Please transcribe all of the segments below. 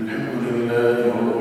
الحمد لله رب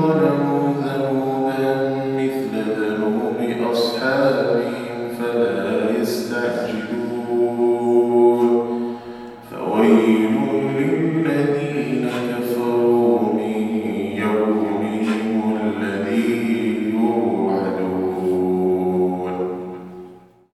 Lord.